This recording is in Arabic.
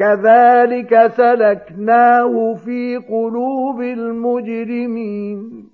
كَذَلِكَ سَلَكْنَاهُ فِي قُلُوبِ الْمُجْرِمِينَ.